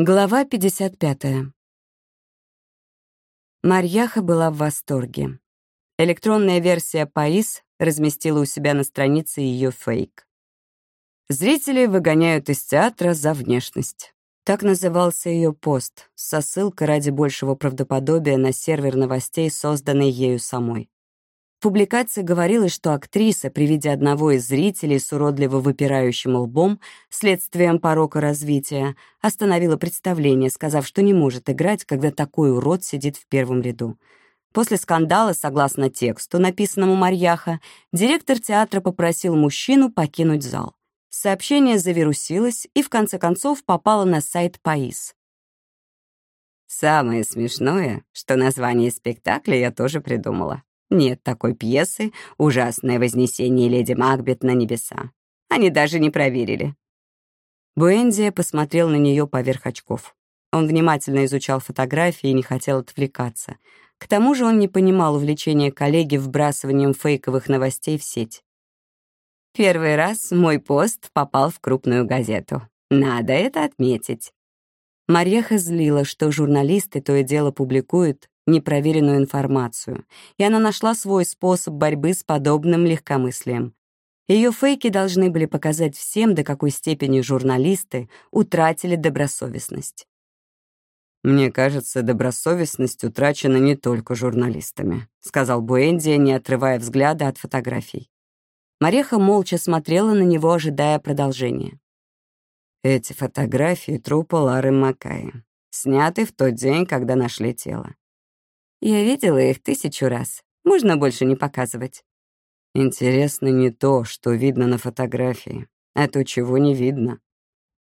Глава 55. Марьяха была в восторге. Электронная версия ПАИС разместила у себя на странице ее фейк. Зрители выгоняют из театра за внешность. Так назывался ее пост, со ссылкой ради большего правдоподобия на сервер новостей, созданный ею самой. В публикации говорилось, что актриса при виде одного из зрителей с уродливо выпирающим лбом, следствием порока развития, остановила представление, сказав, что не может играть, когда такой урод сидит в первом ряду. После скандала, согласно тексту, написанному Марьяха, директор театра попросил мужчину покинуть зал. Сообщение завирусилось и, в конце концов, попало на сайт ПАИС. Самое смешное, что название спектакля я тоже придумала. Нет такой пьесы «Ужасное вознесение леди Макбет на небеса». Они даже не проверили. Буэндия посмотрел на нее поверх очков. Он внимательно изучал фотографии и не хотел отвлекаться. К тому же он не понимал увлечения коллеги вбрасыванием фейковых новостей в сеть. Первый раз мой пост попал в крупную газету. Надо это отметить. Марьеха злила, что журналисты то и дело публикуют непроверенную информацию, и она нашла свой способ борьбы с подобным легкомыслием. Ее фейки должны были показать всем, до какой степени журналисты утратили добросовестность. «Мне кажется, добросовестность утрачена не только журналистами», сказал Буэндия, не отрывая взгляда от фотографий. Мареха молча смотрела на него, ожидая продолжения. Эти фотографии трупа Лары Макаи, сняты в тот день, когда нашли тело. Я видела их тысячу раз. Можно больше не показывать. Интересно не то, что видно на фотографии, а то, чего не видно.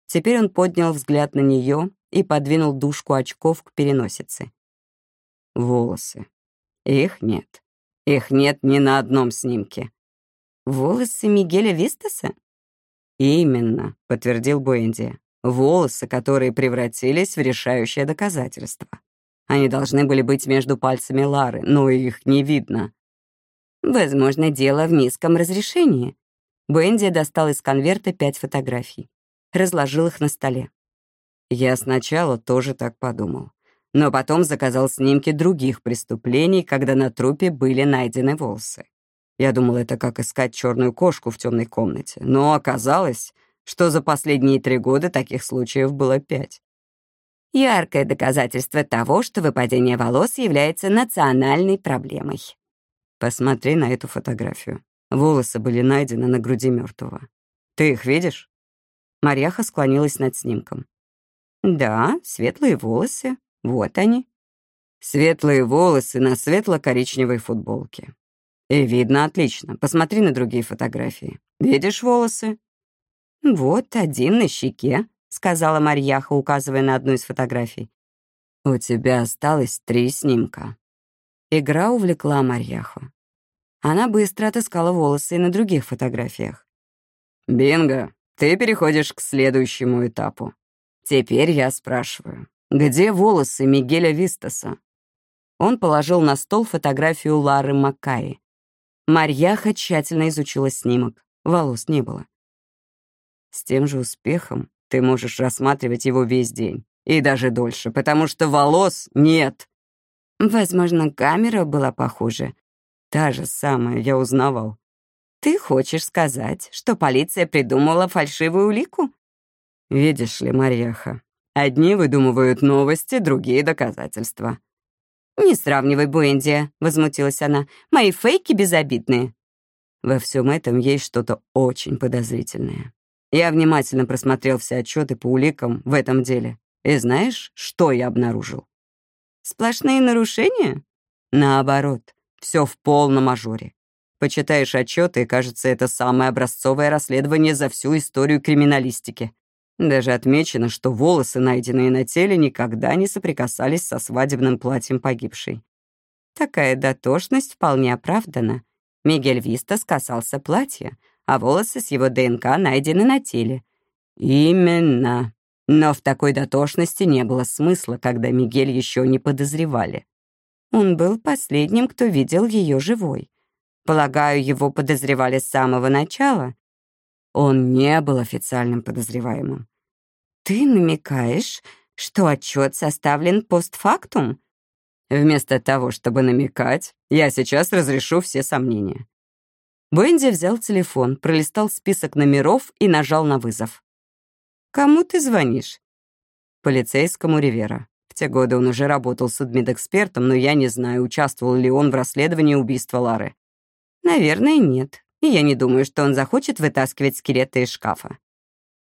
Теперь он поднял взгляд на нее и подвинул дужку очков к переносице. Волосы. Их нет. Их нет ни на одном снимке. Волосы Мигеля Вистаса? Именно, подтвердил Буэнди. Волосы, которые превратились в решающее доказательство. Они должны были быть между пальцами Лары, но их не видно. Возможно, дело в низком разрешении. Бенди достал из конверта пять фотографий. Разложил их на столе. Я сначала тоже так подумал. Но потом заказал снимки других преступлений, когда на трупе были найдены волосы. Я думал, это как искать черную кошку в темной комнате. Но оказалось, что за последние три года таких случаев было пять. Яркое доказательство того, что выпадение волос является национальной проблемой. Посмотри на эту фотографию. Волосы были найдены на груди мертвого. Ты их видишь? Марьяха склонилась над снимком. Да, светлые волосы. Вот они. Светлые волосы на светло-коричневой футболке. И видно отлично. Посмотри на другие фотографии. Видишь волосы? Вот один на щеке, — сказала Марьяха, указывая на одну из фотографий. «У тебя осталось три снимка». Игра увлекла Марьяху. Она быстро отыскала волосы и на других фотографиях. «Бинго, ты переходишь к следующему этапу. Теперь я спрашиваю, где волосы Мигеля Вистаса?» Он положил на стол фотографию Лары Маккаи. Марьяха тщательно изучила снимок. Волос не было. С тем же успехом ты можешь рассматривать его весь день. И даже дольше, потому что волос нет. Возможно, камера была похуже. Та же самая, я узнавал. Ты хочешь сказать, что полиция придумала фальшивую улику? Видишь ли, Марьяха, одни выдумывают новости, другие — доказательства. «Не сравнивай, Буэнди», — возмутилась она. «Мои фейки безобидные». Во всем этом есть что-то очень подозрительное. Я внимательно просмотрел все отчеты по уликам в этом деле. И знаешь, что я обнаружил? Сплошные нарушения? Наоборот, все в полном ажуре. Почитаешь отчеты, и кажется, это самое образцовое расследование за всю историю криминалистики. Даже отмечено, что волосы, найденные на теле, никогда не соприкасались со свадебным платьем погибшей. Такая дотошность вполне оправдана. Мигель Вистас касался платья, а волосы с его ДНК найдены на теле. Именно. Но в такой дотошности не было смысла, когда Мигель еще не подозревали. Он был последним, кто видел ее живой. Полагаю, его подозревали с самого начала. Он не был официальным подозреваемым. Ты намекаешь, Что отчет составлен постфактум? Вместо того, чтобы намекать, я сейчас разрешу все сомнения. Бенди взял телефон, пролистал список номеров и нажал на вызов. «Кому ты звонишь?» «Полицейскому Ривера. В те годы он уже работал судмедэкспертом, но я не знаю, участвовал ли он в расследовании убийства Лары. Наверное, нет. И я не думаю, что он захочет вытаскивать скелеты из шкафа.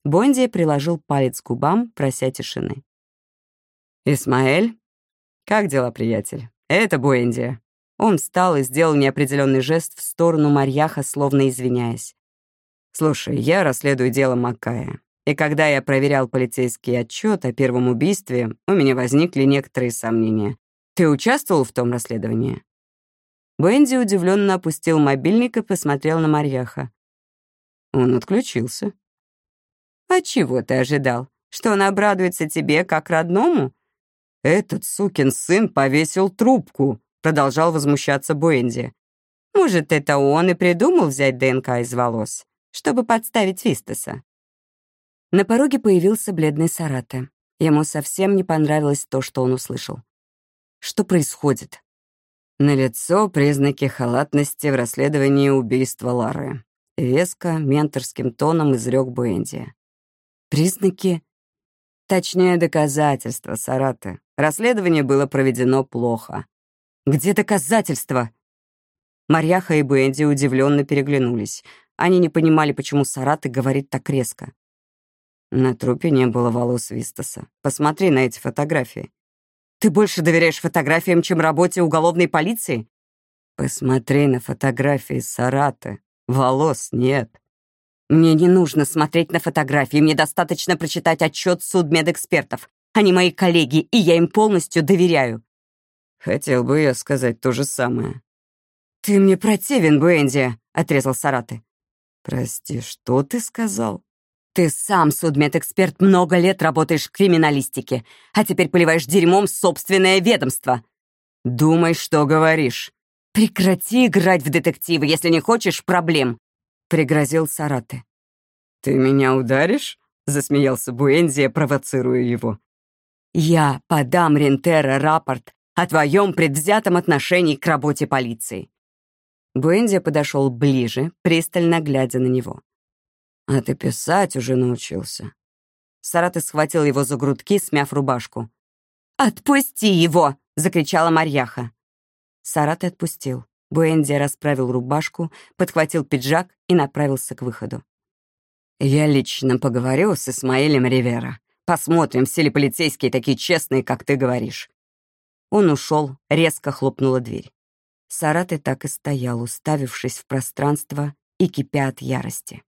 Бонди приложил палец к губам, прося тишины. «Исмаэль? Как дела, приятель? Это Буэнди». Он встал и сделал неопределенный жест в сторону Марьяха, словно извиняясь. «Слушай, я расследую дело Маккая. И когда я проверял полицейский отчет о первом убийстве, у меня возникли некоторые сомнения. Ты участвовал в том расследовании?» Бенди удивленно опустил мобильник и посмотрел на Марьяха. Он отключился. «А чего ты ожидал? Что он обрадуется тебе как родному?» «Этот сукин сын повесил трубку», — продолжал возмущаться Буэнди. «Может, это он и придумал взять ДНК из волос, чтобы подставить Вистаса?» На пороге появился бледный Сарате. Ему совсем не понравилось то, что он услышал. Что происходит? Налицо признаки халатности в расследовании убийства Лары. Веско, менторским тоном изрек Буэнди. Признаки? Точнее, доказательства, Сараты. Расследование было проведено плохо. Где доказательства? Марьяха и Бенди удивленно переглянулись. Они не понимали, почему Сараты говорит так резко. На трупе не было волос Вистаса. Посмотри на эти фотографии. Ты больше доверяешь фотографиям, чем работе уголовной полиции? Посмотри на фотографии Сараты. Волос нет. Мне не нужно смотреть на фотографии, мне достаточно прочитать отчет судмедэкспертов. Они мои коллеги, и я им полностью доверяю. Хотел бы я сказать то же самое. «Ты мне противен, Бенди», — отрезал Сараты. «Прости, что ты сказал?» Ты сам, судмедэксперт, много лет работаешь в криминалистике, а теперь поливаешь дерьмом собственное ведомство. Думай, что говоришь. Прекрати играть в детективы, если не хочешь проблем, пригрозил Сараты. Ты меня ударишь? засмеялся Буэнзия, провоцируя его. Я подам Рентера рапорт о твоем предвзятом отношении к работе полиции. Буэнди подошел ближе, пристально глядя на него. «А ты писать уже научился?» Сараты схватил его за грудки, смяв рубашку. «Отпусти его!» — закричала Марьяха. Сараты отпустил. Буэнди расправил рубашку, подхватил пиджак и направился к выходу. «Я лично поговорю с Исмаилем Ривера. Посмотрим, все ли полицейские такие честные, как ты говоришь». Он ушел, резко хлопнула дверь. Сараты так и стоял, уставившись в пространство и кипя от ярости.